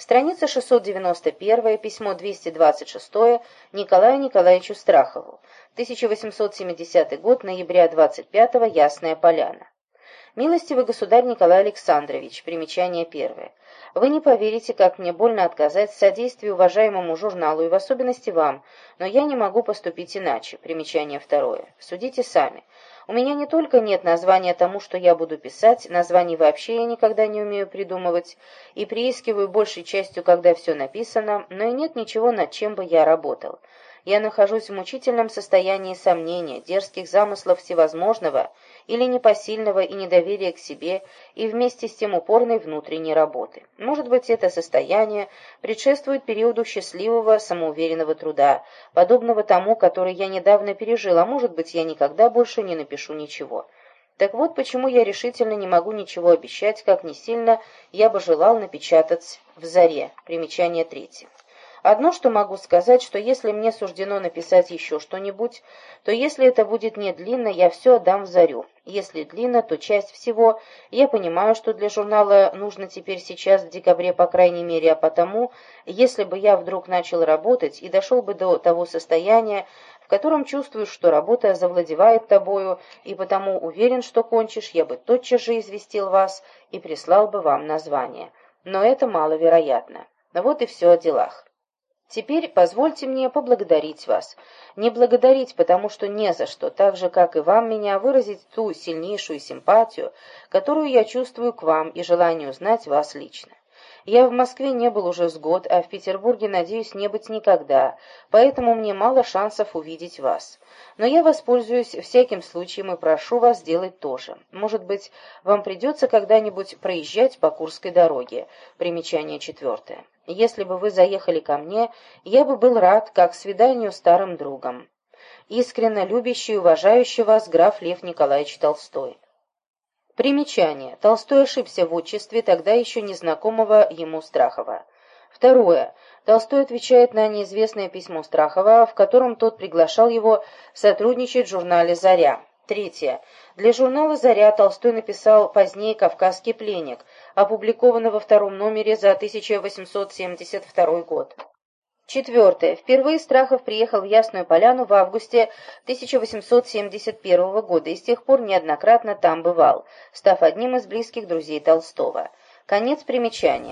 Страница 691, письмо 226 Николаю Николаевичу Страхову. 1870 год, ноября 25 -го, Ясная Поляна. Милостивый государь Николай Александрович, примечание первое. Вы не поверите, как мне больно отказать в содействии уважаемому журналу и в особенности вам, но я не могу поступить иначе. Примечание второе. Судите сами. У меня не только нет названия тому, что я буду писать, названий вообще я никогда не умею придумывать и приискиваю большей частью, когда все написано, но и нет ничего, над чем бы я работал. Я нахожусь в мучительном состоянии сомнения, дерзких замыслов всевозможного или непосильного и недоверия к себе, и вместе с тем упорной внутренней работы. Может быть, это состояние предшествует периоду счастливого, самоуверенного труда, подобного тому, который я недавно пережил, а может быть, я никогда больше не напишу ничего. Так вот, почему я решительно не могу ничего обещать, как не сильно я бы желал напечатать в «Заре». Примечание третье. Одно, что могу сказать, что если мне суждено написать еще что-нибудь, то если это будет не длинно, я все отдам в зарю. Если длинно, то часть всего. Я понимаю, что для журнала нужно теперь сейчас, в декабре, по крайней мере, а потому, если бы я вдруг начал работать и дошел бы до того состояния, в котором чувствуешь, что работа завладевает тобою, и потому уверен, что кончишь, я бы тотчас же известил вас и прислал бы вам название. Но это маловероятно. Вот и все о делах. Теперь позвольте мне поблагодарить вас. Не благодарить, потому что не за что, так же, как и вам меня, выразить ту сильнейшую симпатию, которую я чувствую к вам и желание узнать вас лично. Я в Москве не был уже с год, а в Петербурге надеюсь не быть никогда, поэтому мне мало шансов увидеть вас. Но я воспользуюсь всяким случаем и прошу вас сделать то же. Может быть, вам придется когда-нибудь проезжать по Курской дороге. Примечание четвертое. Если бы вы заехали ко мне, я бы был рад, как свиданию старым другом. Искренне любящий и уважающий вас граф Лев Николаевич Толстой. Примечание. Толстой ошибся в отчестве тогда еще незнакомого ему Страхова. Второе. Толстой отвечает на неизвестное письмо Страхова, в котором тот приглашал его сотрудничать в журнале «Заря». Третье. Для журнала «Заря» Толстой написал позднее «Кавказский пленник», опубликованный во втором номере за 1872 год. Четвертое. Впервые Страхов приехал в Ясную Поляну в августе 1871 года и с тех пор неоднократно там бывал, став одним из близких друзей Толстого. Конец примечания.